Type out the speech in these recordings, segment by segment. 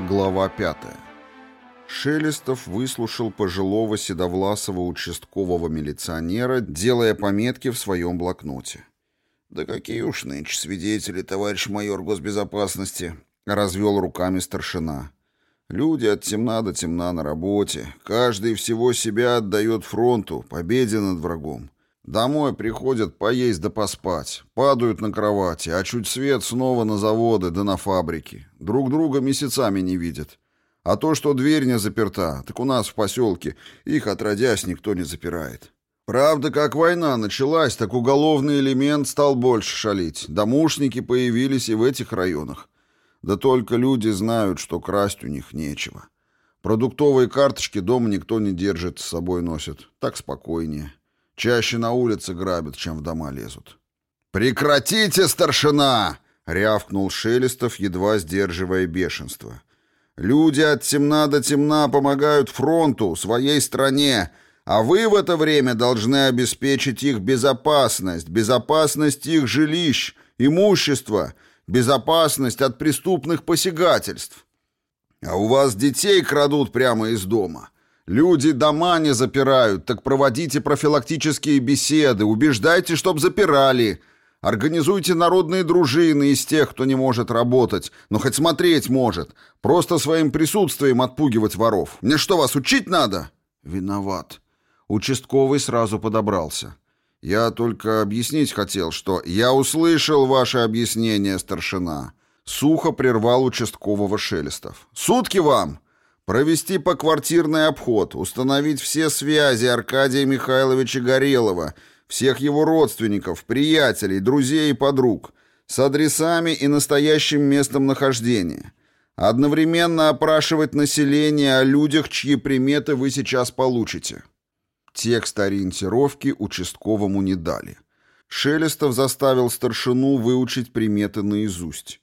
Глава пятая. Шелестов выслушал пожилого седовласого участкового милиционера, делая пометки в своем блокноте. «Да какие уж нынче свидетели, товарищ майор госбезопасности!» — развел руками старшина. «Люди от темна до темна на работе. Каждый всего себя отдает фронту, победе над врагом. Домой приходят поесть да поспать, падают на кровати, а чуть свет снова на заводы да на фабрики. Друг друга месяцами не видят. А то, что дверь не заперта, так у нас в поселке их отродясь никто не запирает. Правда, как война началась, так уголовный элемент стал больше шалить. Домушники появились и в этих районах. Да только люди знают, что красть у них нечего. Продуктовые карточки дома никто не держит, с собой носит. Так спокойнее. Чаще на улице грабят, чем в дома лезут. «Прекратите, старшина!» — рявкнул Шелестов, едва сдерживая бешенство. «Люди от темна до темна помогают фронту, своей стране, а вы в это время должны обеспечить их безопасность, безопасность их жилищ, имущества, безопасность от преступных посягательств. А у вас детей крадут прямо из дома». Люди дома не запирают, так проводите профилактические беседы, убеждайте, чтоб запирали. Организуйте народные дружины из тех, кто не может работать, но хоть смотреть может. Просто своим присутствием отпугивать воров. Мне что, вас учить надо? Виноват. Участковый сразу подобрался. Я только объяснить хотел, что я услышал ваше объяснение, старшина. Сухо прервал участкового Шелестов. Сутки вам! Провести поквартирный обход, установить все связи Аркадия Михайловича Горелова, всех его родственников, приятелей, друзей и подруг, с адресами и настоящим местом нахождения. Одновременно опрашивать население о людях, чьи приметы вы сейчас получите. Текст ориентировки участковому не дали. Шелестов заставил старшину выучить приметы наизусть.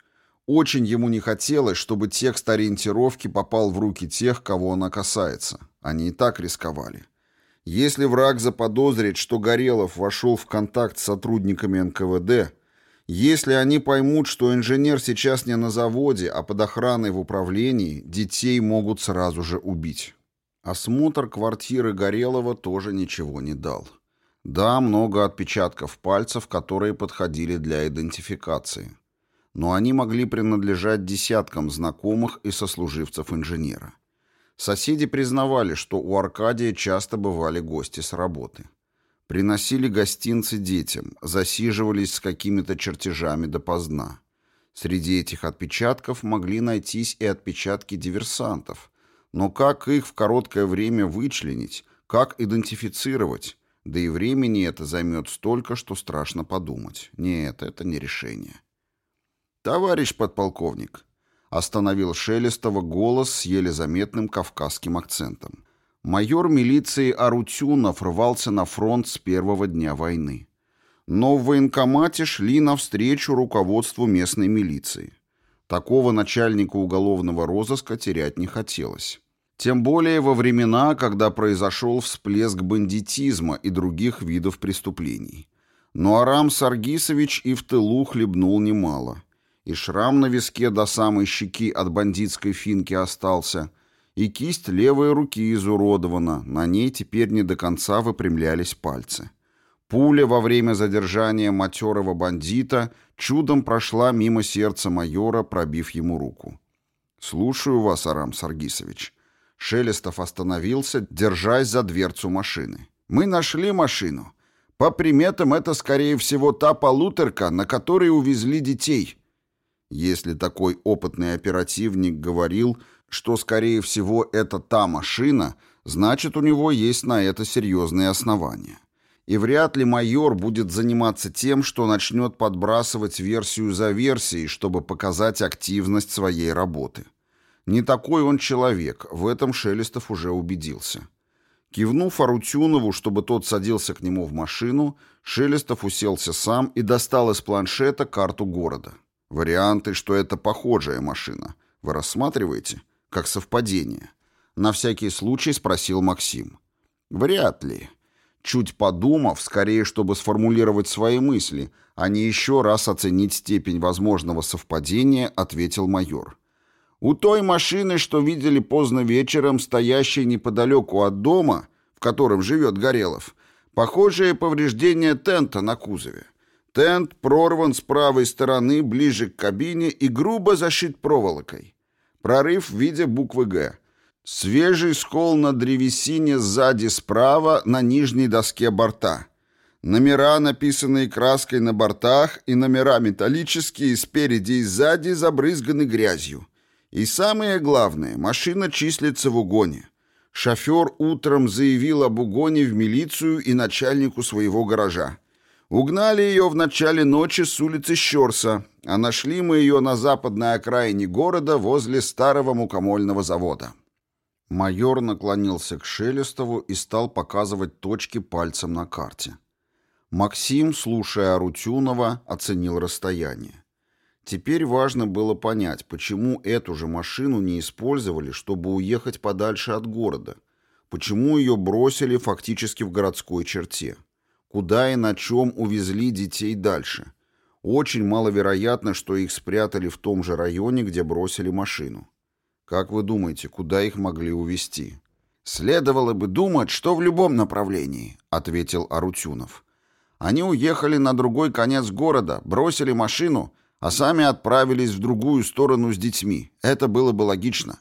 Очень ему не хотелось, чтобы текст ориентировки попал в руки тех, кого она касается. Они и так рисковали. Если враг заподозрит, что Горелов вошел в контакт с сотрудниками НКВД, если они поймут, что инженер сейчас не на заводе, а под охраной в управлении, детей могут сразу же убить. Осмотр квартиры Горелова тоже ничего не дал. Да, много отпечатков пальцев, которые подходили для идентификации но они могли принадлежать десяткам знакомых и сослуживцев инженера. Соседи признавали, что у Аркадия часто бывали гости с работы. Приносили гостинцы детям, засиживались с какими-то чертежами допоздна. Среди этих отпечатков могли найтись и отпечатки диверсантов. Но как их в короткое время вычленить, как идентифицировать? Да и времени это займет столько, что страшно подумать. Нет, это не решение. «Товарищ подполковник», — остановил Шелестова голос с еле заметным кавказским акцентом. Майор милиции Арутюнов рвался на фронт с первого дня войны. Но в военкомате шли навстречу руководству местной милиции. Такого начальника уголовного розыска терять не хотелось. Тем более во времена, когда произошел всплеск бандитизма и других видов преступлений. Но Арам Саргисович и в тылу хлебнул немало и шрам на виске до самой щеки от бандитской финки остался, и кисть левой руки изуродована, на ней теперь не до конца выпрямлялись пальцы. Пуля во время задержания матерого бандита чудом прошла мимо сердца майора, пробив ему руку. «Слушаю вас, Арам Саргисович». Шелестов остановился, держась за дверцу машины. «Мы нашли машину. По приметам, это, скорее всего, та полуторка, на которой увезли детей». Если такой опытный оперативник говорил, что, скорее всего, это та машина, значит, у него есть на это серьезные основания. И вряд ли майор будет заниматься тем, что начнет подбрасывать версию за версией, чтобы показать активность своей работы. Не такой он человек, в этом Шелестов уже убедился. Кивнув Арутюнову, чтобы тот садился к нему в машину, Шелестов уселся сам и достал из планшета карту города. Варианты, что это похожая машина, вы рассматриваете? Как совпадение? На всякий случай спросил Максим. Вряд ли. Чуть подумав, скорее, чтобы сформулировать свои мысли, а не еще раз оценить степень возможного совпадения, ответил майор. У той машины, что видели поздно вечером, стоящей неподалеку от дома, в котором живет Горелов, похожие повреждения тента на кузове. Тент прорван с правой стороны ближе к кабине и грубо зашит проволокой. Прорыв в виде буквы «Г». Свежий скол на древесине сзади справа на нижней доске борта. Номера, написанные краской на бортах, и номера металлические спереди и сзади забрызганы грязью. И самое главное, машина числится в угоне. Шофер утром заявил об угоне в милицию и начальнику своего гаража. Угнали ее в начале ночи с улицы Щерса, а нашли мы ее на западной окраине города возле старого мукомольного завода. Майор наклонился к Шелестову и стал показывать точки пальцем на карте. Максим, слушая Арутюнова, оценил расстояние. Теперь важно было понять, почему эту же машину не использовали, чтобы уехать подальше от города, почему ее бросили фактически в городской черте, куда и на чем увезли детей дальше. Очень маловероятно, что их спрятали в том же районе, где бросили машину. Как вы думаете, куда их могли увезти? Следовало бы думать, что в любом направлении, ответил Арутюнов. Они уехали на другой конец города, бросили машину, а сами отправились в другую сторону с детьми. Это было бы логично.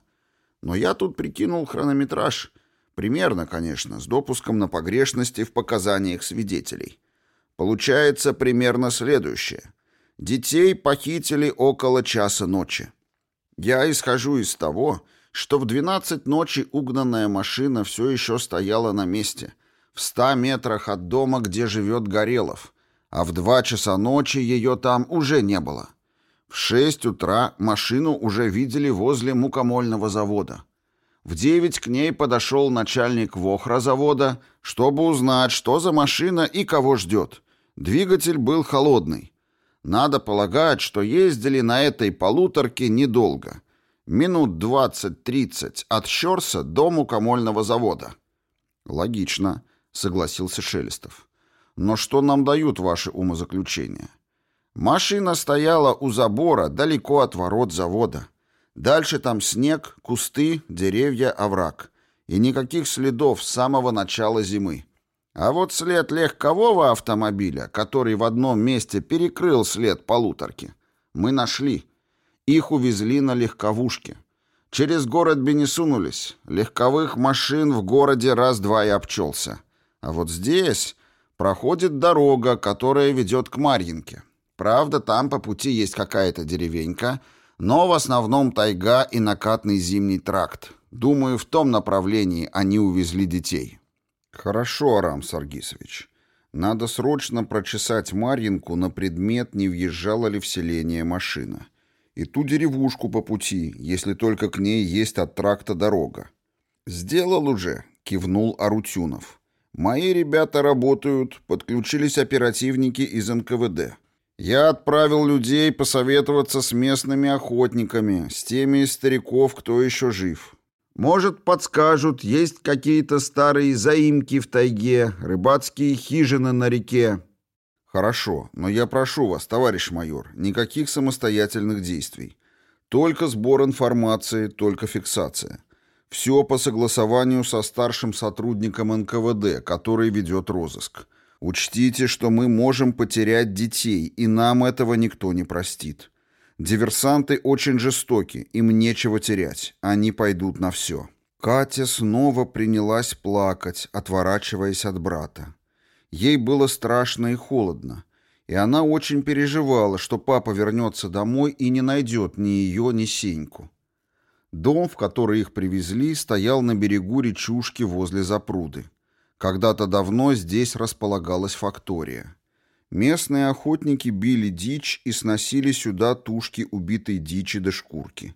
Но я тут прикинул хронометраж. Примерно, конечно, с допуском на погрешности в показаниях свидетелей. Получается примерно следующее. Детей похитили около часа ночи. Я исхожу из того, что в 12 ночи угнанная машина все еще стояла на месте, в 100 метрах от дома, где живет Горелов, а в 2 часа ночи ее там уже не было. В 6 утра машину уже видели возле мукомольного завода. В 9 к ней подошел начальник Вохра завода, чтобы узнать, что за машина и кого ждет. Двигатель был холодный. Надо полагать, что ездили на этой полуторке недолго. Минут двадцать-тридцать от Щерса до мукомольного завода. Логично, согласился Шелестов. Но что нам дают ваши умозаключения? Машина стояла у забора, далеко от ворот завода. Дальше там снег, кусты, деревья, овраг. И никаких следов с самого начала зимы. А вот след легкового автомобиля, который в одном месте перекрыл след полуторки, мы нашли. Их увезли на легковушке. Через город бы не сунулись. Легковых машин в городе раз-два и обчелся. А вот здесь проходит дорога, которая ведет к Марьинке. Правда, там по пути есть какая-то деревенька, но в основном тайга и накатный зимний тракт. Думаю, в том направлении они увезли детей. «Хорошо, Арам Саргисович. Надо срочно прочесать Марьинку на предмет, не въезжала ли в селение машина. И ту деревушку по пути, если только к ней есть от тракта дорога». «Сделал уже», — кивнул Арутюнов. «Мои ребята работают, подключились оперативники из НКВД. Я отправил людей посоветоваться с местными охотниками, с теми из стариков, кто еще жив. Может, подскажут, есть какие-то старые заимки в тайге, рыбацкие хижины на реке. Хорошо, но я прошу вас, товарищ майор, никаких самостоятельных действий. Только сбор информации, только фиксация. Все по согласованию со старшим сотрудником НКВД, который ведет розыск. Учтите, что мы можем потерять детей, и нам этого никто не простит. Диверсанты очень жестоки, им нечего терять, они пойдут на все. Катя снова принялась плакать, отворачиваясь от брата. Ей было страшно и холодно, и она очень переживала, что папа вернется домой и не найдет ни ее, ни Сеньку. Дом, в который их привезли, стоял на берегу речушки возле запруды. Когда-то давно здесь располагалась фактория. Местные охотники били дичь и сносили сюда тушки убитой дичи до шкурки.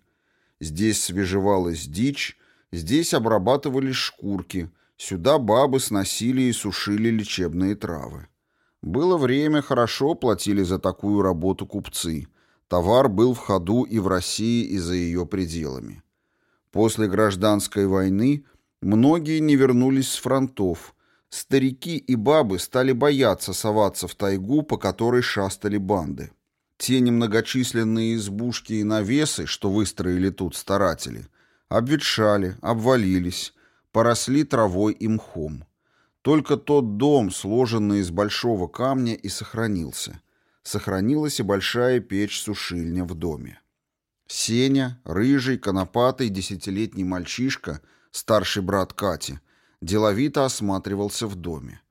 Здесь свежевалась дичь, здесь обрабатывались шкурки, сюда бабы сносили и сушили лечебные травы. Было время, хорошо платили за такую работу купцы. Товар был в ходу и в России, и за ее пределами. После гражданской войны многие не вернулись с фронтов, Старики и бабы стали бояться соваться в тайгу, по которой шастали банды. Те немногочисленные избушки и навесы, что выстроили тут старатели, обветшали, обвалились, поросли травой и мхом. Только тот дом, сложенный из большого камня, и сохранился. Сохранилась и большая печь-сушильня в доме. Сеня, рыжий, конопатый, десятилетний мальчишка, старший брат Кати, деловито осматривался в доме.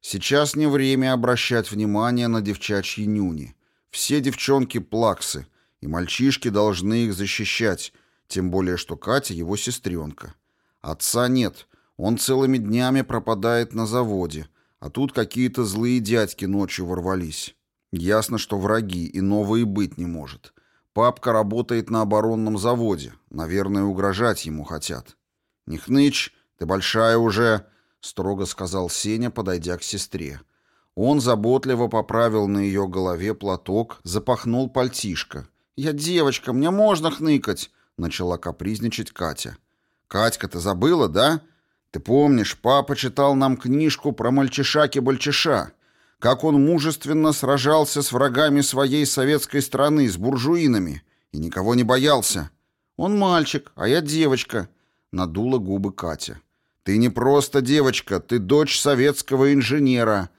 Сейчас не время обращать внимание на девчачьи нюни. Все девчонки плаксы, и мальчишки должны их защищать, тем более что Катя его сестренка. Отца нет, он целыми днями пропадает на заводе, а тут какие-то злые дядьки ночью ворвались. Ясно, что враги, и новые быть не может. Папка работает на оборонном заводе. Наверное, угрожать ему хотят. «Не ты большая уже», — строго сказал Сеня, подойдя к сестре. Он заботливо поправил на ее голове платок, запахнул пальтишко. «Я девочка, мне можно хныкать», — начала капризничать Катя. «Катька, ты забыла, да? Ты помнишь, папа читал нам книжку про мальчишаки-бальчиша как он мужественно сражался с врагами своей советской страны, с буржуинами, и никого не боялся. Он мальчик, а я девочка, надула губы Катя. Ты не просто девочка, ты дочь советского инженера,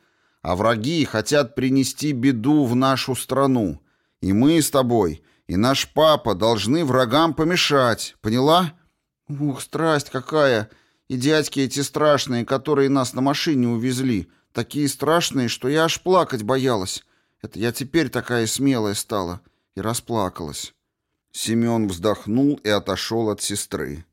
а враги хотят принести беду в нашу страну. И мы с тобой, и наш папа должны врагам помешать, поняла? Ух, страсть какая! И дядьки эти страшные, которые нас на машине увезли, Такие страшные, что я аж плакать боялась. Это я теперь такая смелая стала. И расплакалась. Семен вздохнул и отошел от сестры.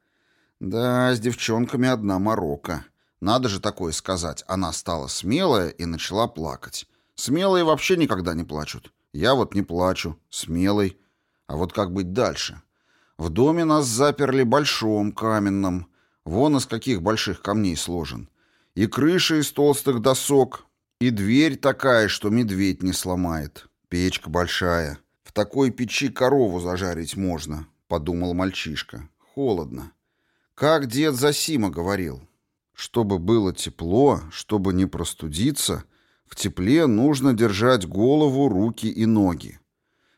Да, с девчонками одна морока. Надо же такое сказать. Она стала смелая и начала плакать. Смелые вообще никогда не плачут. Я вот не плачу. Смелый. А вот как быть дальше? В доме нас заперли большом, каменном. Вон из каких больших камней сложен и крыша из толстых досок, и дверь такая, что медведь не сломает. Печка большая. В такой печи корову зажарить можно, подумал мальчишка. Холодно. Как дед Засима говорил, чтобы было тепло, чтобы не простудиться, в тепле нужно держать голову, руки и ноги.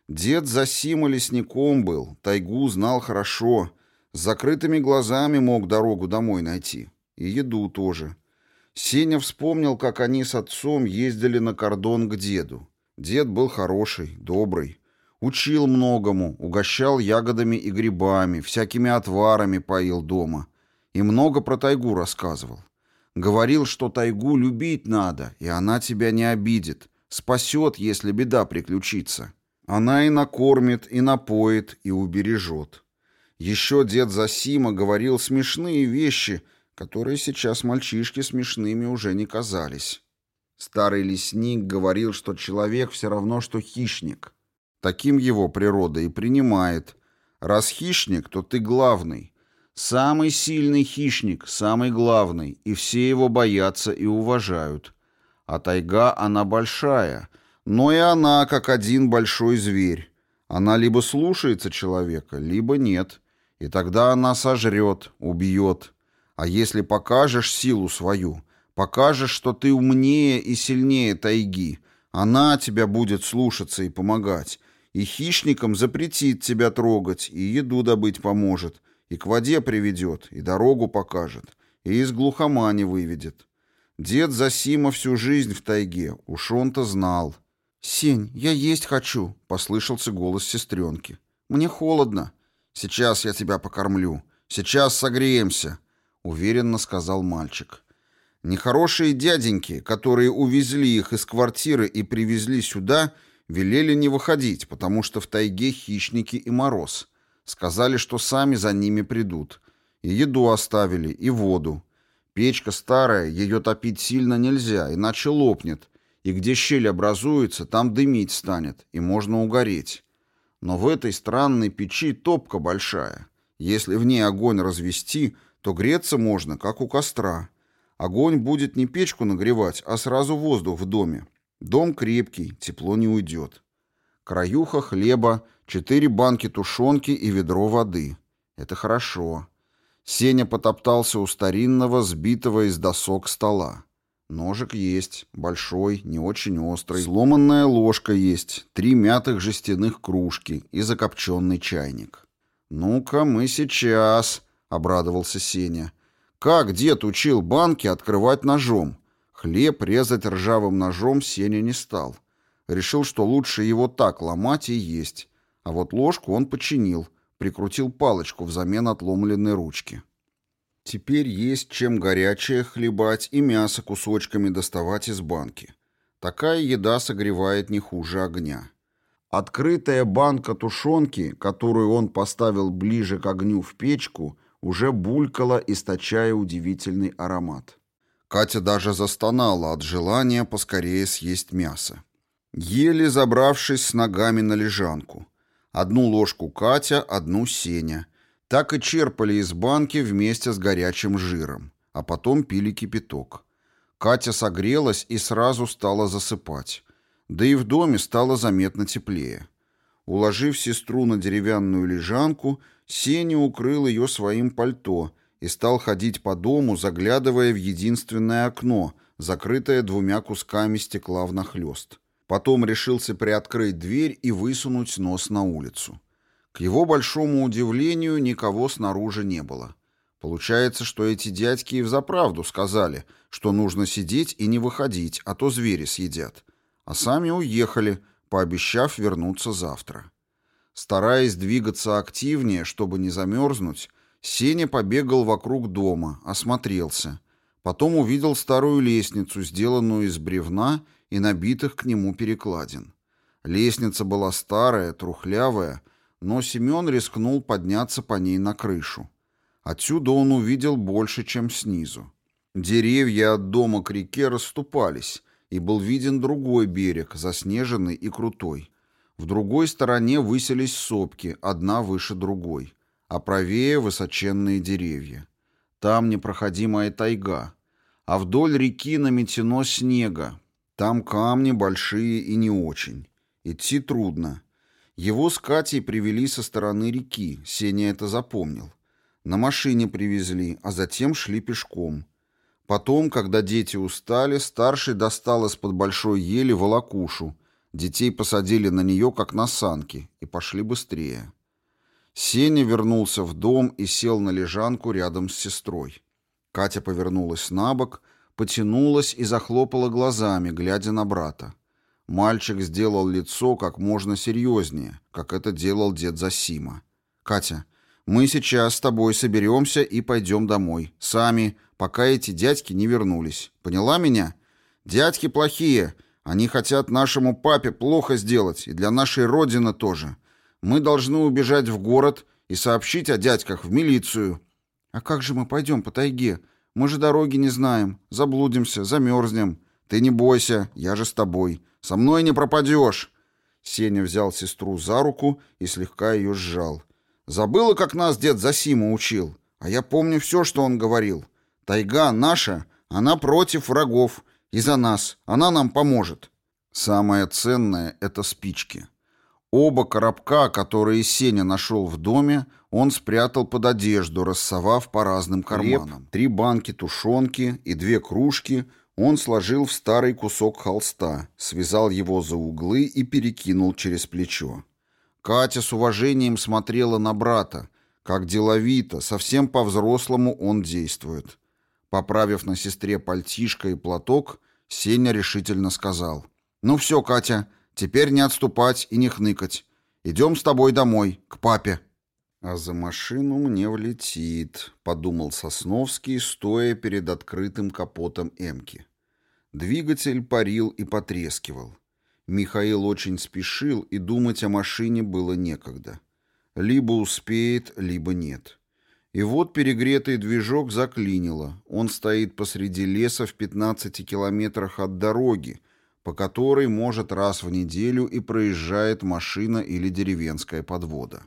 Дед Засима лесником был, тайгу знал хорошо, с закрытыми глазами мог дорогу домой найти. И еду тоже. Сеня вспомнил, как они с отцом ездили на кордон к деду. Дед был хороший, добрый. Учил многому, угощал ягодами и грибами, всякими отварами поил дома. И много про тайгу рассказывал. Говорил, что тайгу любить надо, и она тебя не обидит, спасет, если беда приключится. Она и накормит, и напоит, и убережет. Еще дед Засима говорил смешные вещи — которые сейчас мальчишке смешными уже не казались. Старый лесник говорил, что человек все равно, что хищник. Таким его природа и принимает. Раз хищник, то ты главный. Самый сильный хищник, самый главный, и все его боятся и уважают. А тайга, она большая, но и она как один большой зверь. Она либо слушается человека, либо нет. И тогда она сожрет, убьет. А если покажешь силу свою, покажешь, что ты умнее и сильнее тайги, она тебя будет слушаться и помогать, и хищникам запретит тебя трогать, и еду добыть поможет, и к воде приведет, и дорогу покажет, и из глухомани выведет. Дед Засима всю жизнь в тайге, уж он-то знал. «Сень, я есть хочу», — послышался голос сестренки. «Мне холодно. Сейчас я тебя покормлю. Сейчас согреемся», уверенно сказал мальчик. Нехорошие дяденьки, которые увезли их из квартиры и привезли сюда, велели не выходить, потому что в тайге хищники и мороз. Сказали, что сами за ними придут. И еду оставили, и воду. Печка старая, ее топить сильно нельзя, иначе лопнет. И где щель образуется, там дымить станет, и можно угореть. Но в этой странной печи топка большая. Если в ней огонь развести, то греться можно, как у костра. Огонь будет не печку нагревать, а сразу воздух в доме. Дом крепкий, тепло не уйдет. Краюха хлеба, четыре банки тушенки и ведро воды. Это хорошо. Сеня потоптался у старинного, сбитого из досок стола. Ножик есть, большой, не очень острый. Сломанная ложка есть, три мятых жестяных кружки и закопченный чайник. «Ну-ка, мы сейчас», — обрадовался Сеня. «Как дед учил банки открывать ножом?» Хлеб резать ржавым ножом Сеня не стал. Решил, что лучше его так ломать и есть. А вот ложку он починил, прикрутил палочку взамен отломленной ручки. Теперь есть чем горячее хлебать и мясо кусочками доставать из банки. Такая еда согревает не хуже огня. Открытая банка тушенки, которую он поставил ближе к огню в печку, уже булькала, источая удивительный аромат. Катя даже застонала от желания поскорее съесть мясо. Еле забравшись с ногами на лежанку. Одну ложку Катя, одну Сеня – так и черпали из банки вместе с горячим жиром, а потом пили кипяток. Катя согрелась и сразу стала засыпать. Да и в доме стало заметно теплее. Уложив сестру на деревянную лежанку, Сеня укрыл ее своим пальто и стал ходить по дому, заглядывая в единственное окно, закрытое двумя кусками стекла внахлёст. Потом решился приоткрыть дверь и высунуть нос на улицу. К его большому удивлению, никого снаружи не было. Получается, что эти дядьки и взаправду сказали, что нужно сидеть и не выходить, а то звери съедят. А сами уехали, пообещав вернуться завтра. Стараясь двигаться активнее, чтобы не замерзнуть, Сеня побегал вокруг дома, осмотрелся. Потом увидел старую лестницу, сделанную из бревна и набитых к нему перекладин. Лестница была старая, трухлявая, но Семен рискнул подняться по ней на крышу. Отсюда он увидел больше, чем снизу. Деревья от дома к реке расступались, и был виден другой берег, заснеженный и крутой. В другой стороне высились сопки, одна выше другой, а правее высоченные деревья. Там непроходимая тайга, а вдоль реки наметено снега. Там камни большие и не очень. Идти трудно. Его с Катей привели со стороны реки, Сеня это запомнил. На машине привезли, а затем шли пешком. Потом, когда дети устали, старший достал из-под большой ели волокушу. Детей посадили на нее, как на санки, и пошли быстрее. Сеня вернулся в дом и сел на лежанку рядом с сестрой. Катя повернулась на бок, потянулась и захлопала глазами, глядя на брата. Мальчик сделал лицо как можно серьезнее, как это делал дед Засима. «Катя, мы сейчас с тобой соберемся и пойдем домой. Сами, пока эти дядьки не вернулись. Поняла меня? Дядьки плохие. Они хотят нашему папе плохо сделать, и для нашей родины тоже. Мы должны убежать в город и сообщить о дядьках в милицию». «А как же мы пойдем по тайге? Мы же дороги не знаем. Заблудимся, замерзнем. Ты не бойся, я же с тобой». Со мной не пропадешь!» Сеня взял сестру за руку и слегка ее сжал. «Забыла, как нас дед Засима учил? А я помню все, что он говорил. Тайга наша, она против врагов. И за нас. Она нам поможет». Самое ценное — это спички. Оба коробка, которые Сеня нашел в доме, он спрятал под одежду, рассовав по разным карманам. Хлеб, три банки тушенки и две кружки — он сложил в старый кусок холста, связал его за углы и перекинул через плечо. Катя с уважением смотрела на брата, как деловито, совсем по-взрослому он действует. Поправив на сестре пальтишко и платок, Сеня решительно сказал. «Ну все, Катя, теперь не отступать и не хныкать. Идем с тобой домой, к папе». «А за машину мне влетит», — подумал Сосновский, стоя перед открытым капотом «Эмки». Двигатель парил и потрескивал. Михаил очень спешил, и думать о машине было некогда. Либо успеет, либо нет. И вот перегретый движок заклинило. Он стоит посреди леса в 15 километрах от дороги, по которой, может, раз в неделю и проезжает машина или деревенская подвода.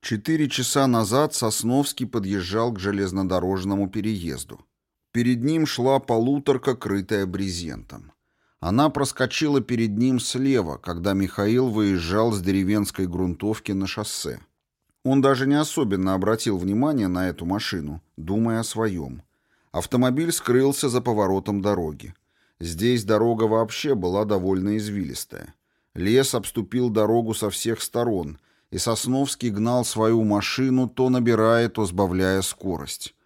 Четыре часа назад Сосновский подъезжал к железнодорожному переезду. Перед ним шла полуторка, крытая брезентом. Она проскочила перед ним слева, когда Михаил выезжал с деревенской грунтовки на шоссе. Он даже не особенно обратил внимание на эту машину, думая о своем. Автомобиль скрылся за поворотом дороги. Здесь дорога вообще была довольно извилистая. Лес обступил дорогу со всех сторон, и Сосновский гнал свою машину, то набирая, то сбавляя скорость.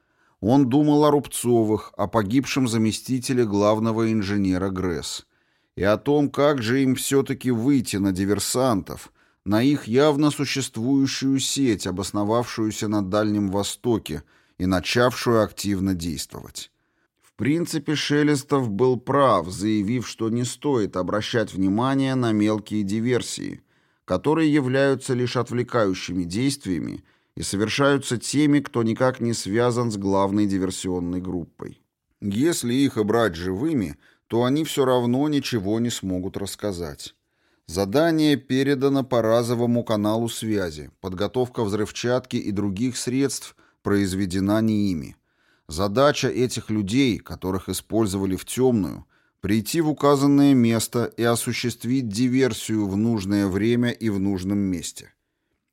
Он думал о Рубцовых, о погибшем заместителе главного инженера ГРЭС, и о том, как же им все-таки выйти на диверсантов, на их явно существующую сеть, обосновавшуюся на Дальнем Востоке и начавшую активно действовать. Принципе, Шелестов был прав, заявив, что не стоит обращать внимание на мелкие диверсии, которые являются лишь отвлекающими действиями и совершаются теми, кто никак не связан с главной диверсионной группой. Если их и брать живыми, то они все равно ничего не смогут рассказать. Задание передано по разовому каналу связи, подготовка взрывчатки и других средств произведена не ими. Задача этих людей, которых использовали в темную, прийти в указанное место и осуществить диверсию в нужное время и в нужном месте.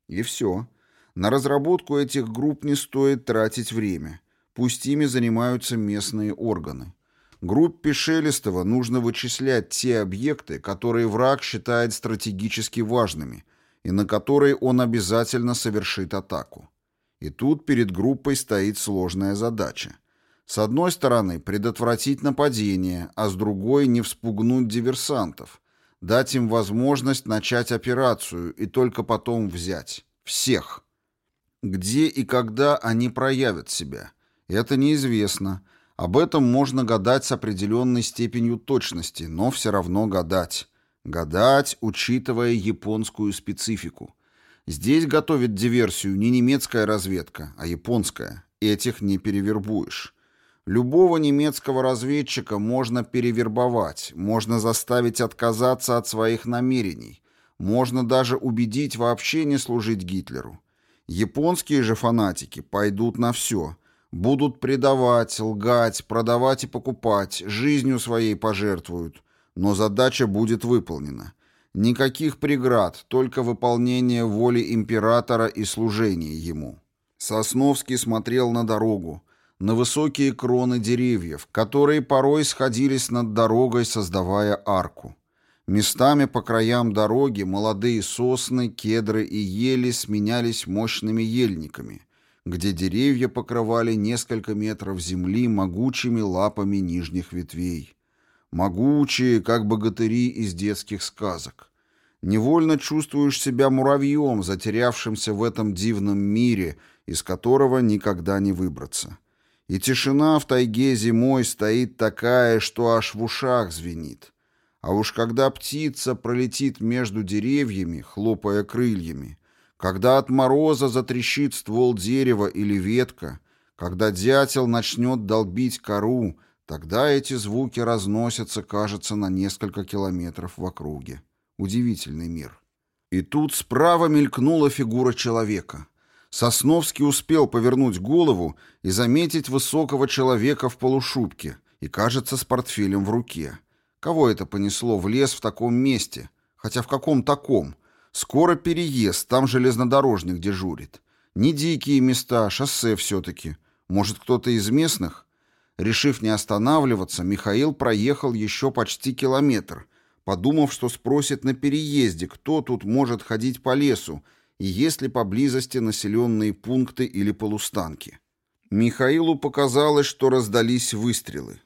И все. На разработку этих групп не стоит тратить время. Пусть ими занимаются местные органы. Группе Шелестова нужно вычислять те объекты, которые враг считает стратегически важными, и на которые он обязательно совершит атаку. И тут перед группой стоит сложная задача. С одной стороны, предотвратить нападение, а с другой не вспугнуть диверсантов, дать им возможность начать операцию и только потом взять. Всех. Где и когда они проявят себя? Это неизвестно. Об этом можно гадать с определенной степенью точности, но все равно гадать. Гадать, учитывая японскую специфику. Здесь готовит диверсию не немецкая разведка, а японская. Этих не перевербуешь. Любого немецкого разведчика можно перевербовать, можно заставить отказаться от своих намерений, можно даже убедить вообще не служить Гитлеру. Японские же фанатики пойдут на все. Будут предавать, лгать, продавать и покупать, жизнью своей пожертвуют. Но задача будет выполнена. Никаких преград, только выполнение воли императора и служение ему. Сосновский смотрел на дорогу, на высокие кроны деревьев, которые порой сходились над дорогой, создавая арку. Местами по краям дороги молодые сосны, кедры и ели сменялись мощными ельниками, где деревья покрывали несколько метров земли могучими лапами нижних ветвей. Могучие, как богатыри из детских сказок. Невольно чувствуешь себя муравьем, затерявшимся в этом дивном мире, из которого никогда не выбраться. И тишина в тайге зимой стоит такая, что аж в ушах звенит. А уж когда птица пролетит между деревьями, хлопая крыльями, когда от мороза затрещит ствол дерева или ветка, когда дятел начнет долбить кору, тогда эти звуки разносятся, кажется, на несколько километров в округе. Удивительный мир. И тут справа мелькнула фигура человека. Сосновский успел повернуть голову и заметить высокого человека в полушубке и, кажется, с портфелем в руке. Кого это понесло в лес в таком месте? Хотя в каком таком? Скоро переезд, там железнодорожник дежурит. Не дикие места, шоссе все-таки. Может, кто-то из местных? Решив не останавливаться, Михаил проехал еще почти километр, подумав, что спросит на переезде, кто тут может ходить по лесу и есть ли поблизости населенные пункты или полустанки. Михаилу показалось, что раздались выстрелы.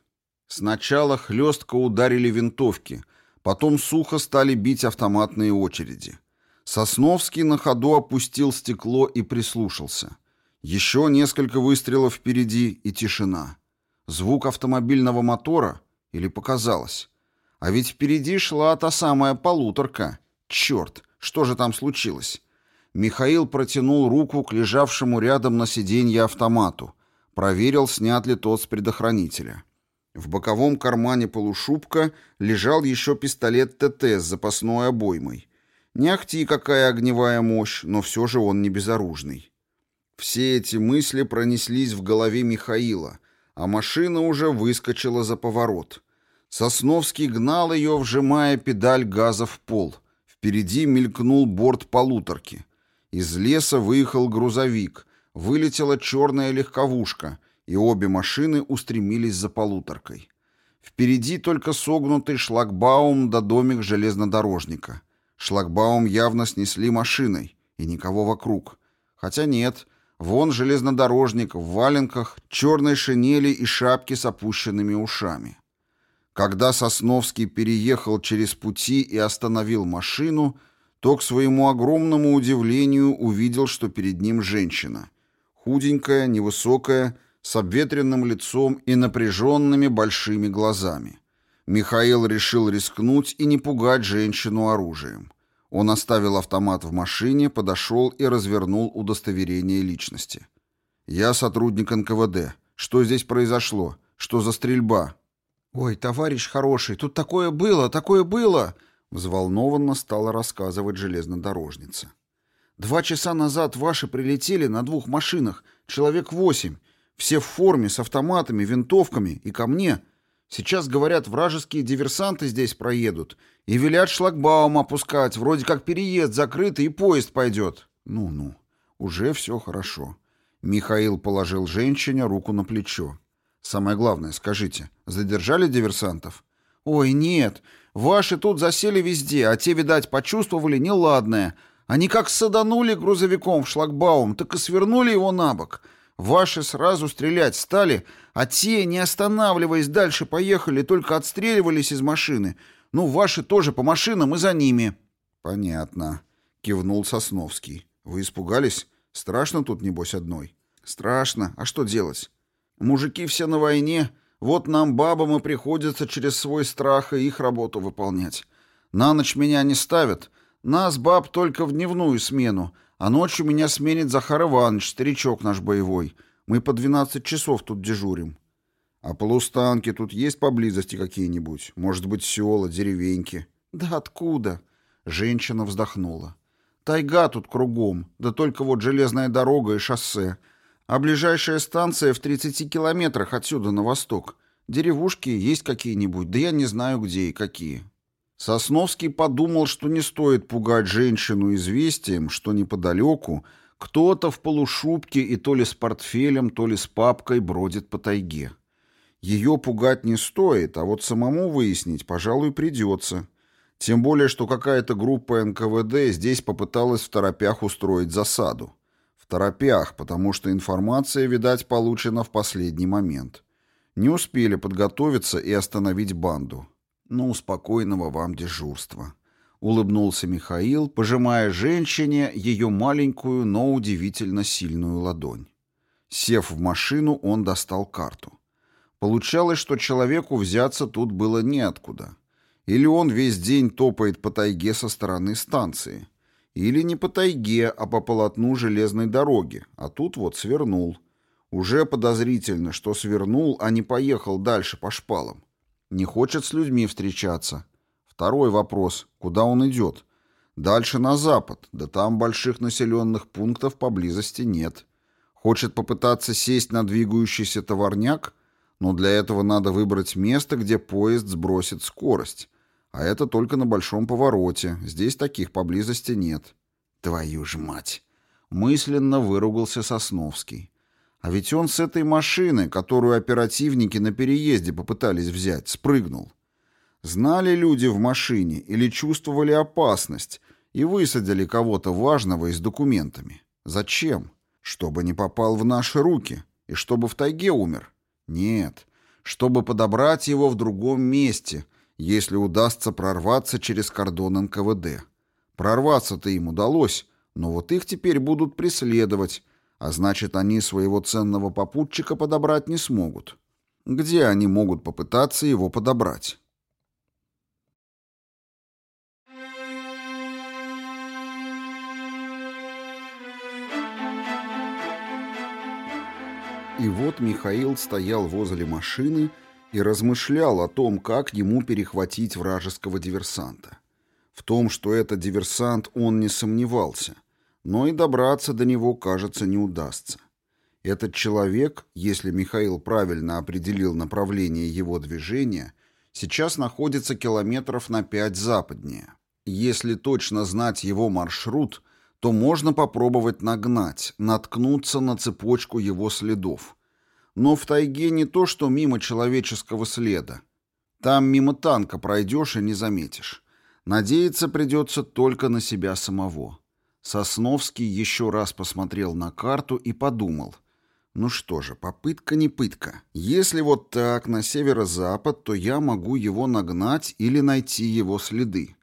Сначала хлестко ударили винтовки, потом сухо стали бить автоматные очереди. Сосновский на ходу опустил стекло и прислушался. Еще несколько выстрелов впереди и тишина. Звук автомобильного мотора? Или показалось? А ведь впереди шла та самая полуторка. Черт, что же там случилось? Михаил протянул руку к лежавшему рядом на сиденье автомату. Проверил, снят ли тот с предохранителя. В боковом кармане полушубка лежал еще пистолет ТТ с запасной обоймой. Не ахти какая огневая мощь, но все же он не безоружный. Все эти мысли пронеслись в голове Михаила, а машина уже выскочила за поворот. Сосновский гнал ее, вжимая педаль газа в пол. Впереди мелькнул борт полуторки. Из леса выехал грузовик, вылетела черная легковушка — и обе машины устремились за полуторкой. Впереди только согнутый шлагбаум до домик железнодорожника. Шлагбаум явно снесли машиной, и никого вокруг. Хотя нет, вон железнодорожник в валенках, черной шинели и шапке с опущенными ушами. Когда Сосновский переехал через пути и остановил машину, то к своему огромному удивлению увидел, что перед ним женщина. Худенькая, невысокая, с обветренным лицом и напряженными большими глазами. Михаил решил рискнуть и не пугать женщину оружием. Он оставил автомат в машине, подошел и развернул удостоверение личности. «Я сотрудник НКВД. Что здесь произошло? Что за стрельба?» «Ой, товарищ хороший, тут такое было, такое было!» Взволнованно стала рассказывать железнодорожница. «Два часа назад ваши прилетели на двух машинах, человек восемь, все в форме, с автоматами, винтовками, и ко мне. Сейчас, говорят, вражеские диверсанты здесь проедут, и велят шлагбаум опускать, вроде как переезд закрытый, и поезд пойдет». «Ну-ну, уже все хорошо». Михаил положил женщине руку на плечо. «Самое главное, скажите, задержали диверсантов?» «Ой, нет, Ваши тут засели везде, а те, видать, почувствовали неладное. Они как саданули грузовиком в шлагбаум, так и свернули его на бок. Ваши сразу стрелять стали, а те, не останавливаясь, дальше поехали, только отстреливались из машины. Ну, ваши тоже по машинам и за ними». «Понятно», — кивнул Сосновский. «Вы испугались? Страшно тут, небось, одной?» «Страшно. А что делать? Мужики все на войне, вот нам, бабам, и приходится через свой страх и их работу выполнять. На ночь меня не ставят. Нас, баб, только в дневную смену, а ночью меня сменит Захар Иванович, старичок наш боевой. Мы по 12 часов тут дежурим. А полустанки тут есть поблизости какие-нибудь? Может быть, села, деревеньки? Да откуда? Женщина вздохнула. Тайга тут кругом, да только вот железная дорога и шоссе — а ближайшая станция в 30 километрах отсюда на восток. Деревушки есть какие-нибудь, да я не знаю где и какие». Сосновский подумал, что не стоит пугать женщину известием, что неподалеку кто-то в полушубке и то ли с портфелем, то ли с папкой бродит по тайге. Ее пугать не стоит, а вот самому выяснить, пожалуй, придется. Тем более, что какая-то группа НКВД здесь попыталась в торопях устроить засаду торопях, потому что информация, видать, получена в последний момент. Не успели подготовиться и остановить банду. Ну, спокойного вам дежурства. Улыбнулся Михаил, пожимая женщине ее маленькую, но удивительно сильную ладонь. Сев в машину, он достал карту. Получалось, что человеку взяться тут было неоткуда. Или он весь день топает по тайге со стороны станции – или не по тайге, а по полотну железной дороги, а тут вот свернул. Уже подозрительно, что свернул, а не поехал дальше по шпалам. Не хочет с людьми встречаться. Второй вопрос, куда он идет? Дальше на запад, да там больших населенных пунктов поблизости нет. Хочет попытаться сесть на двигающийся товарняк, но для этого надо выбрать место, где поезд сбросит скорость. А это только на большом повороте. Здесь таких поблизости нет. Твою ж мать! Мысленно выругался Сосновский. А ведь он с этой машины, которую оперативники на переезде попытались взять, спрыгнул. Знали люди в машине или чувствовали опасность и высадили кого-то важного и с документами. Зачем? Чтобы не попал в наши руки и чтобы в тайге умер? Нет, чтобы подобрать его в другом месте — если удастся прорваться через кордон НКВД. Прорваться-то им удалось, но вот их теперь будут преследовать, а значит, они своего ценного попутчика подобрать не смогут. Где они могут попытаться его подобрать? И вот Михаил стоял возле машины и размышлял о том, как ему перехватить вражеского диверсанта. В том, что это диверсант, он не сомневался, но и добраться до него, кажется, не удастся. Этот человек, если Михаил правильно определил направление его движения, сейчас находится километров на пять западнее. Если точно знать его маршрут, то можно попробовать нагнать, наткнуться на цепочку его следов – но в тайге не то, что мимо человеческого следа. Там мимо танка пройдешь и не заметишь. Надеяться придется только на себя самого. Сосновский еще раз посмотрел на карту и подумал. Ну что же, попытка не пытка. Если вот так, на северо-запад, то я могу его нагнать или найти его следы.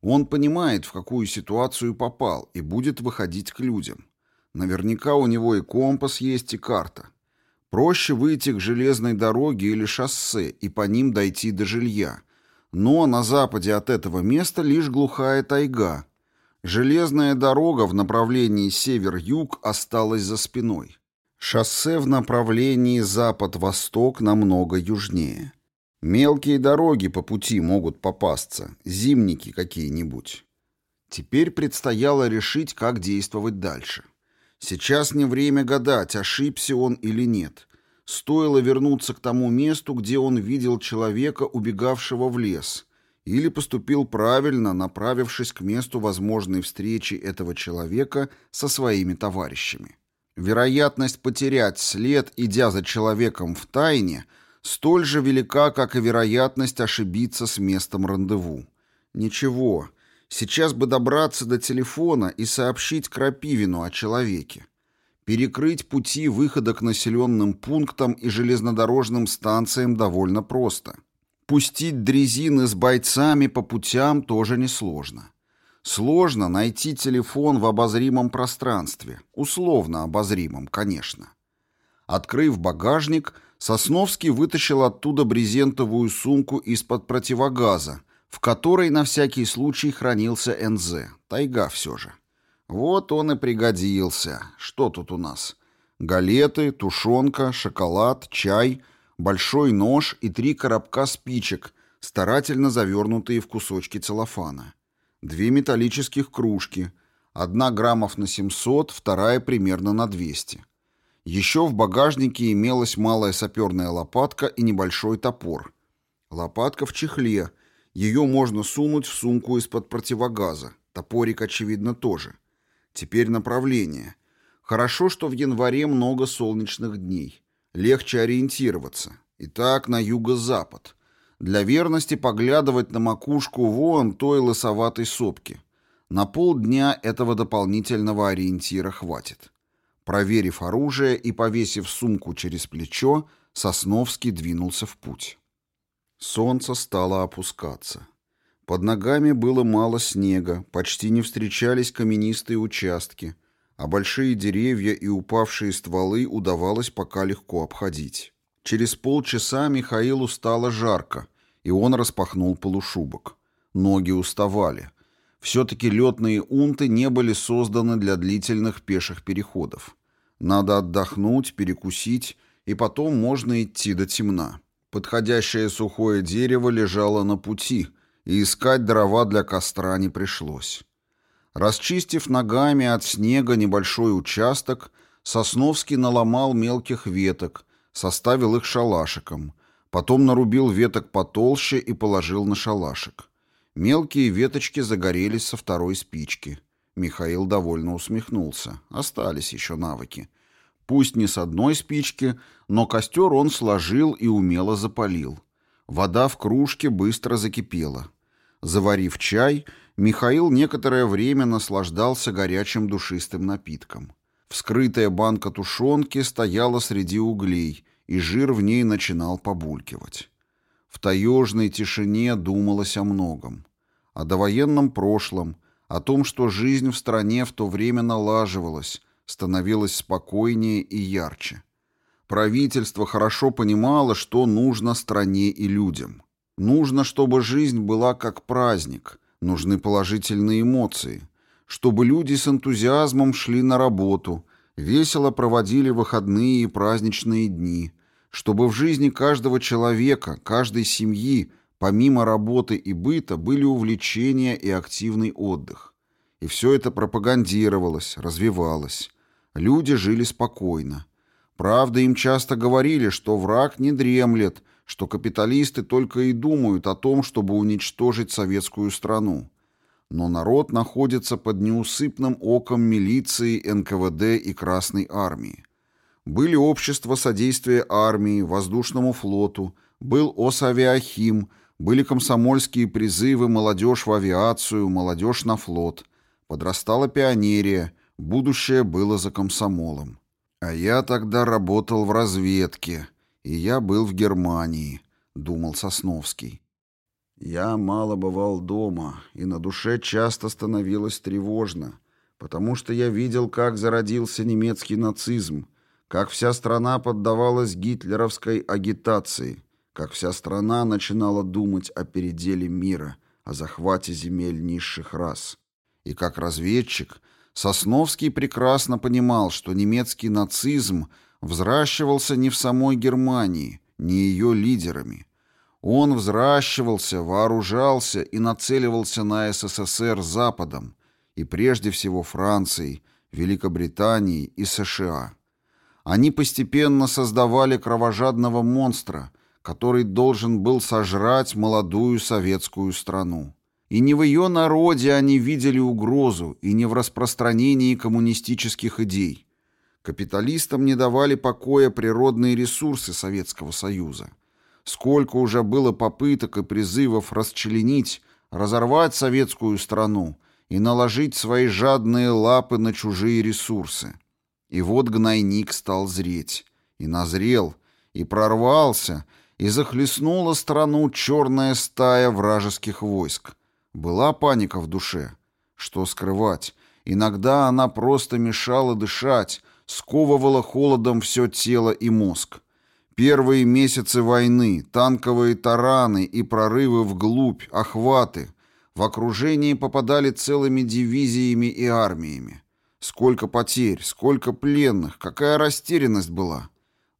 Он понимает, в какую ситуацию попал, и будет выходить к людям. Наверняка у него и компас есть, и карта. Проще выйти к железной дороге или шоссе и по ним дойти до жилья. Но на западе от этого места лишь глухая тайга. Железная дорога в направлении север-юг осталась за спиной. Шоссе в направлении запад-восток намного южнее. Мелкие дороги по пути могут попасться, зимники какие-нибудь. Теперь предстояло решить, как действовать дальше. Сейчас не время гадать, ошибся он или нет. Стоило вернуться к тому месту, где он видел человека, убегавшего в лес, или поступил правильно, направившись к месту возможной встречи этого человека со своими товарищами. Вероятность потерять след, идя за человеком в тайне, столь же велика, как и вероятность ошибиться с местом рандеву. Ничего, сейчас бы добраться до телефона и сообщить Крапивину о человеке перекрыть пути выхода к населенным пунктам и железнодорожным станциям довольно просто. Пустить дрезины с бойцами по путям тоже несложно. Сложно найти телефон в обозримом пространстве, условно обозримом, конечно. Открыв багажник, Сосновский вытащил оттуда брезентовую сумку из-под противогаза, в которой на всякий случай хранился НЗ, тайга все же. Вот он и пригодился. Что тут у нас? Галеты, тушенка, шоколад, чай, большой нож и три коробка спичек, старательно завернутые в кусочки целлофана. Две металлических кружки. Одна граммов на 700, вторая примерно на 200. Еще в багажнике имелась малая саперная лопатка и небольшой топор. Лопатка в чехле. Ее можно сунуть в сумку из-под противогаза. Топорик, очевидно, тоже. Теперь направление. Хорошо, что в январе много солнечных дней. Легче ориентироваться. Итак, на юго-запад. Для верности поглядывать на макушку вон той лысоватой сопки. На полдня этого дополнительного ориентира хватит. Проверив оружие и повесив сумку через плечо, Сосновский двинулся в путь. Солнце стало опускаться. Под ногами было мало снега, почти не встречались каменистые участки, а большие деревья и упавшие стволы удавалось пока легко обходить. Через полчаса Михаилу стало жарко, и он распахнул полушубок. Ноги уставали. Все-таки летные унты не были созданы для длительных пеших переходов. Надо отдохнуть, перекусить, и потом можно идти до темна. Подходящее сухое дерево лежало на пути — и искать дрова для костра не пришлось. Расчистив ногами от снега небольшой участок, Сосновский наломал мелких веток, составил их шалашиком, потом нарубил веток потолще и положил на шалашик. Мелкие веточки загорелись со второй спички. Михаил довольно усмехнулся. Остались еще навыки. Пусть не с одной спички, но костер он сложил и умело запалил. Вода в кружке быстро закипела. Заварив чай, Михаил некоторое время наслаждался горячим душистым напитком. Вскрытая банка тушенки стояла среди углей, и жир в ней начинал побулькивать. В таежной тишине думалось о многом. О довоенном прошлом, о том, что жизнь в стране в то время налаживалась, становилась спокойнее и ярче. Правительство хорошо понимало, что нужно стране и людям. Нужно, чтобы жизнь была как праздник, нужны положительные эмоции, чтобы люди с энтузиазмом шли на работу, весело проводили выходные и праздничные дни, чтобы в жизни каждого человека, каждой семьи, помимо работы и быта, были увлечения и активный отдых. И все это пропагандировалось, развивалось. Люди жили спокойно. Правда, им часто говорили, что враг не дремлет, что капиталисты только и думают о том, чтобы уничтожить советскую страну. Но народ находится под неусыпным оком милиции, НКВД и Красной армии. Были общества содействия армии, воздушному флоту, был Осавиахим, были комсомольские призывы «Молодежь в авиацию», «Молодежь на флот». Подрастала пионерия, будущее было за комсомолом. А я тогда работал в разведке, и я был в Германии, думал Сосновский. Я мало бывал дома, и на душе часто становилось тревожно, потому что я видел, как зародился немецкий нацизм, как вся страна поддавалась гитлеровской агитации, как вся страна начинала думать о переделе мира, о захвате земель низших рас. И как разведчик, Сосновский прекрасно понимал, что немецкий нацизм взращивался не в самой Германии, не ее лидерами. Он взращивался, вооружался и нацеливался на СССР Западом, и прежде всего Францией, Великобританией и США. Они постепенно создавали кровожадного монстра, который должен был сожрать молодую советскую страну. И не в ее народе они видели угрозу, и не в распространении коммунистических идей. Капиталистам не давали покоя природные ресурсы Советского Союза. Сколько уже было попыток и призывов расчленить, разорвать советскую страну и наложить свои жадные лапы на чужие ресурсы. И вот гнойник стал зреть, и назрел, и прорвался, и захлестнула страну черная стая вражеских войск. Была паника в душе. Что скрывать? Иногда она просто мешала дышать, сковывала холодом все тело и мозг. Первые месяцы войны, танковые тараны и прорывы вглубь, охваты. В окружении попадали целыми дивизиями и армиями. Сколько потерь, сколько пленных, какая растерянность была.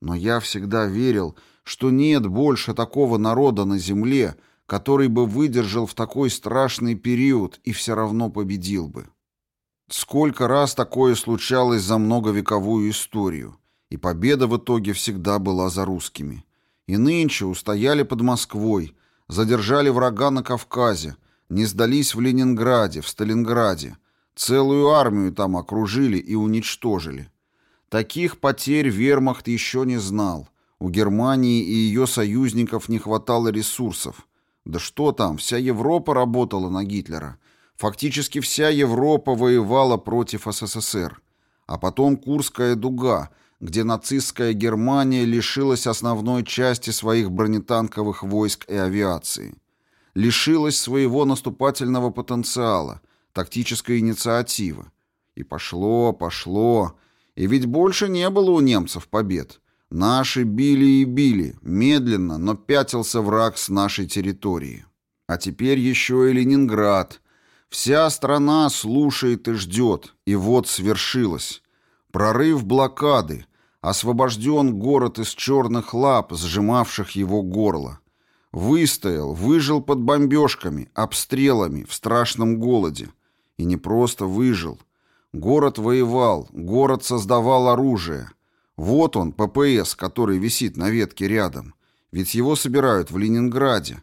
Но я всегда верил, что нет больше такого народа на земле, который бы выдержал в такой страшный период и все равно победил бы. Сколько раз такое случалось за многовековую историю, и победа в итоге всегда была за русскими. И нынче устояли под Москвой, задержали врага на Кавказе, не сдались в Ленинграде, в Сталинграде, целую армию там окружили и уничтожили. Таких потерь вермахт еще не знал – у Германии и ее союзников не хватало ресурсов. Да что там, вся Европа работала на Гитлера. Фактически вся Европа воевала против СССР. А потом Курская дуга, где нацистская Германия лишилась основной части своих бронетанковых войск и авиации. Лишилась своего наступательного потенциала, тактической инициативы. И пошло, пошло. И ведь больше не было у немцев побед. Наши били и били, медленно, но пятился враг с нашей территории. А теперь еще и Ленинград. Вся страна слушает и ждет, и вот свершилось. Прорыв блокады, освобожден город из черных лап, сжимавших его горло. Выстоял, выжил под бомбежками, обстрелами, в страшном голоде. И не просто выжил. Город воевал, город создавал оружие, вот он, ППС, который висит на ветке рядом. Ведь его собирают в Ленинграде.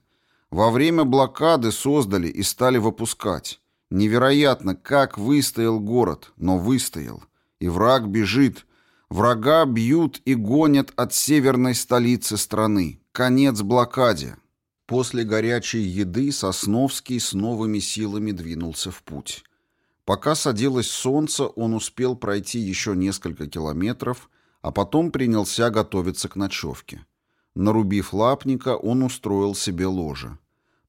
Во время блокады создали и стали выпускать. Невероятно, как выстоял город, но выстоял. И враг бежит. Врага бьют и гонят от северной столицы страны. Конец блокаде. После горячей еды Сосновский с новыми силами двинулся в путь. Пока садилось солнце, он успел пройти еще несколько километров а потом принялся готовиться к ночевке. Нарубив лапника, он устроил себе ложе.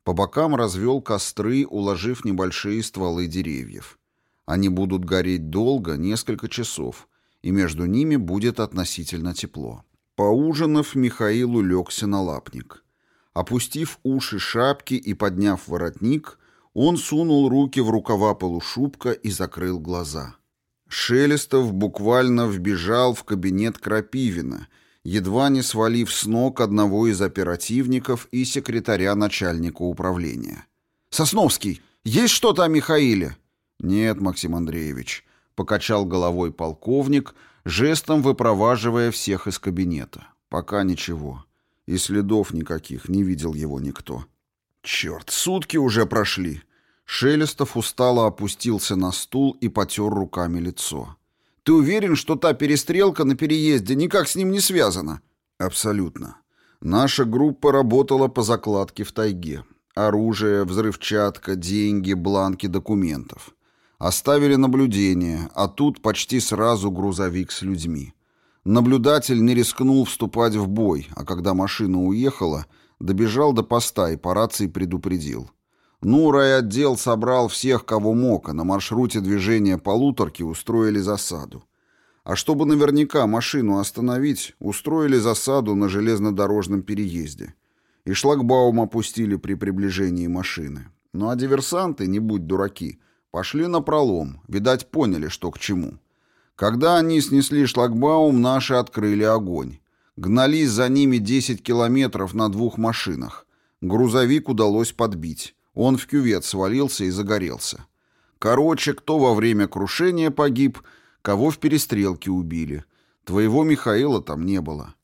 По бокам развел костры, уложив небольшие стволы деревьев. Они будут гореть долго, несколько часов, и между ними будет относительно тепло. Поужинав, Михаил улегся на лапник. Опустив уши шапки и подняв воротник, он сунул руки в рукава полушубка и закрыл глаза. Шелестов буквально вбежал в кабинет Крапивина, едва не свалив с ног одного из оперативников и секретаря начальника управления. «Сосновский, есть что-то о Михаиле?» «Нет, Максим Андреевич», — покачал головой полковник, жестом выпроваживая всех из кабинета. «Пока ничего. И следов никаких, не видел его никто». «Черт, сутки уже прошли. Шелестов устало опустился на стул и потер руками лицо. «Ты уверен, что та перестрелка на переезде никак с ним не связана?» «Абсолютно. Наша группа работала по закладке в тайге. Оружие, взрывчатка, деньги, бланки документов. Оставили наблюдение, а тут почти сразу грузовик с людьми. Наблюдатель не рискнул вступать в бой, а когда машина уехала, добежал до поста и по рации предупредил. Ну, райотдел собрал всех, кого мог, а на маршруте движения полуторки устроили засаду. А чтобы наверняка машину остановить, устроили засаду на железнодорожном переезде. И шлагбаум опустили при приближении машины. Ну а диверсанты, не будь дураки, пошли на пролом, видать, поняли, что к чему. Когда они снесли шлагбаум, наши открыли огонь. Гнались за ними 10 километров на двух машинах. Грузовик удалось подбить. Он в кювет свалился и загорелся. Короче, кто во время крушения погиб – Кого в перестрелке убили. Твоего Михаила там не было.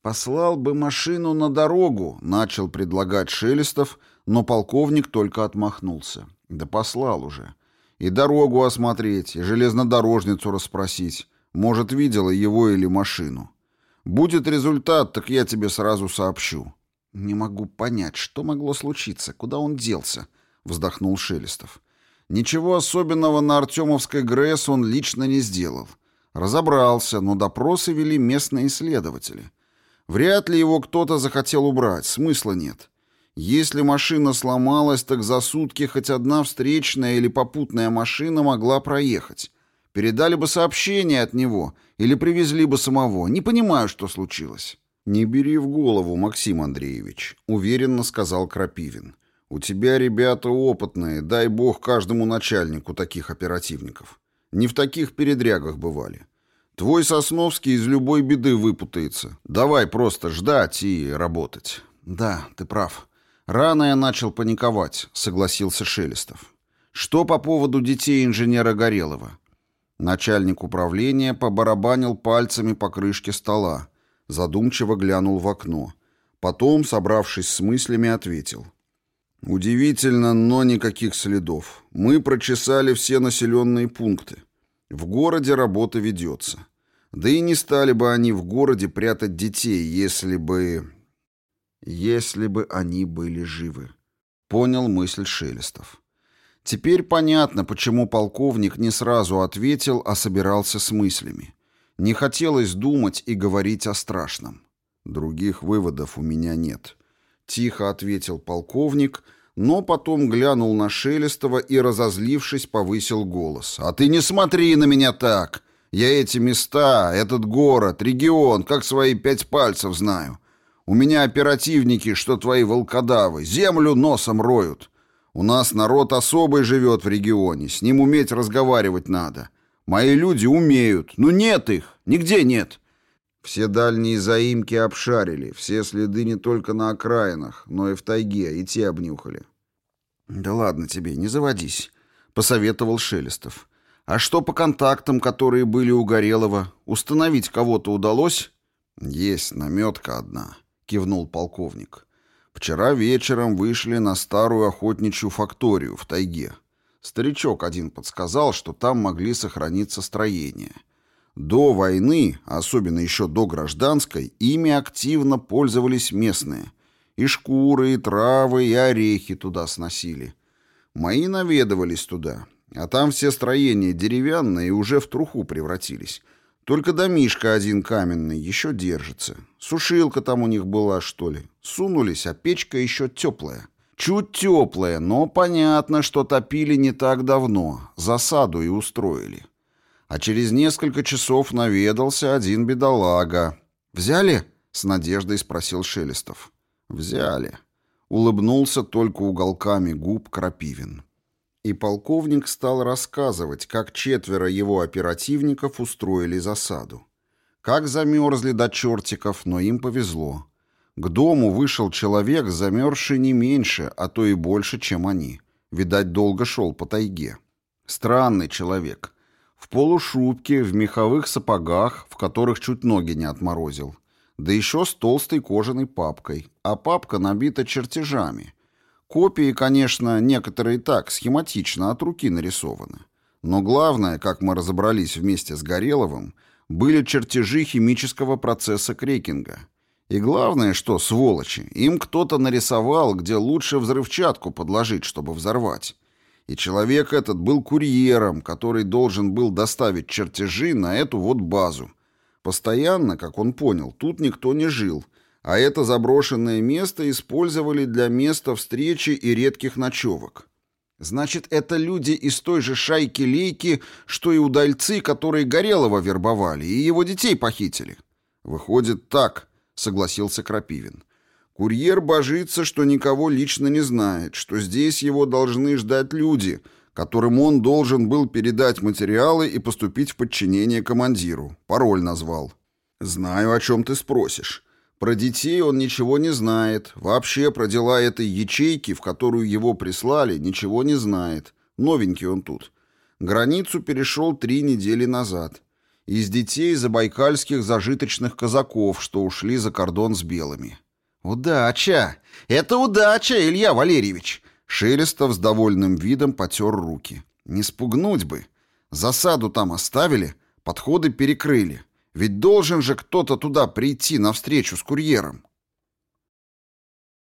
«Послал бы машину на дорогу», — начал предлагать Шелестов, но полковник только отмахнулся. «Да послал уже. И дорогу осмотреть, и железнодорожницу расспросить. Может, видела его или машину. Будет результат, так я тебе сразу сообщу». «Не могу понять, что могло случиться, куда он делся», — вздохнул Шелестов. Ничего особенного на Артемовской ГРЭС он лично не сделал. Разобрался, но допросы вели местные исследователи. Вряд ли его кто-то захотел убрать, смысла нет. Если машина сломалась, так за сутки хоть одна встречная или попутная машина могла проехать. Передали бы сообщение от него или привезли бы самого. Не понимаю, что случилось. «Не бери в голову, Максим Андреевич», — уверенно сказал Крапивин. У тебя ребята опытные, дай бог каждому начальнику таких оперативников. Не в таких передрягах бывали. Твой Сосновский из любой беды выпутается. Давай просто ждать и работать. Да, ты прав. Рано я начал паниковать, согласился Шелестов. Что по поводу детей инженера Горелова? Начальник управления побарабанил пальцами по крышке стола, задумчиво глянул в окно. Потом, собравшись с мыслями, ответил. Удивительно, но никаких следов. Мы прочесали все населенные пункты. В городе работа ведется. Да и не стали бы они в городе прятать детей, если бы... Если бы они были живы. Понял мысль Шелестов. Теперь понятно, почему полковник не сразу ответил, а собирался с мыслями. Не хотелось думать и говорить о страшном. Других выводов у меня нет. Тихо ответил полковник, но потом глянул на Шелестова и, разозлившись, повысил голос. «А ты не смотри на меня так! Я эти места, этот город, регион, как свои пять пальцев знаю. У меня оперативники, что твои волкодавы, землю носом роют. У нас народ особый живет в регионе, с ним уметь разговаривать надо. Мои люди умеют, но нет их, нигде нет». Все дальние заимки обшарили, все следы не только на окраинах, но и в тайге, и те обнюхали. «Да ладно тебе, не заводись», — посоветовал Шелестов. «А что по контактам, которые были у Горелого? Установить кого-то удалось?» «Есть наметка одна», — кивнул полковник. «Вчера вечером вышли на старую охотничью факторию в тайге. Старичок один подсказал, что там могли сохраниться строения». До войны, особенно еще до гражданской, ими активно пользовались местные. И шкуры, и травы, и орехи туда сносили. Мои наведывались туда, а там все строения деревянные уже в труху превратились. Только домишка один каменный еще держится. Сушилка там у них была, что ли. Сунулись, а печка еще теплая. Чуть теплая, но понятно, что топили не так давно. Засаду и устроили а через несколько часов наведался один бедолага. «Взяли?» — с надеждой спросил Шелестов. «Взяли». Улыбнулся только уголками губ Крапивин. И полковник стал рассказывать, как четверо его оперативников устроили засаду. Как замерзли до чертиков, но им повезло. К дому вышел человек, замерзший не меньше, а то и больше, чем они. Видать, долго шел по тайге. Странный человек. В полушубке, в меховых сапогах, в которых чуть ноги не отморозил. Да еще с толстой кожаной папкой. А папка набита чертежами. Копии, конечно, некоторые так, схематично, от руки нарисованы. Но главное, как мы разобрались вместе с Гореловым, были чертежи химического процесса крекинга. И главное, что, сволочи, им кто-то нарисовал, где лучше взрывчатку подложить, чтобы взорвать. И человек этот был курьером, который должен был доставить чертежи на эту вот базу. Постоянно, как он понял, тут никто не жил, а это заброшенное место использовали для места встречи и редких ночевок. Значит, это люди из той же шайки-лейки, что и удальцы, которые Горелого вербовали и его детей похитили. Выходит так, согласился Крапивин. Курьер божится, что никого лично не знает, что здесь его должны ждать люди, которым он должен был передать материалы и поступить в подчинение командиру. Пароль назвал. Знаю, о чем ты спросишь. Про детей он ничего не знает. Вообще про дела этой ячейки, в которую его прислали, ничего не знает. Новенький он тут. Границу перешел три недели назад. Из детей забайкальских зажиточных казаков, что ушли за кордон с белыми. «Удача! Это удача, Илья Валерьевич!» Шелестов с довольным видом потер руки. «Не спугнуть бы. Засаду там оставили, подходы перекрыли. Ведь должен же кто-то туда прийти навстречу с курьером».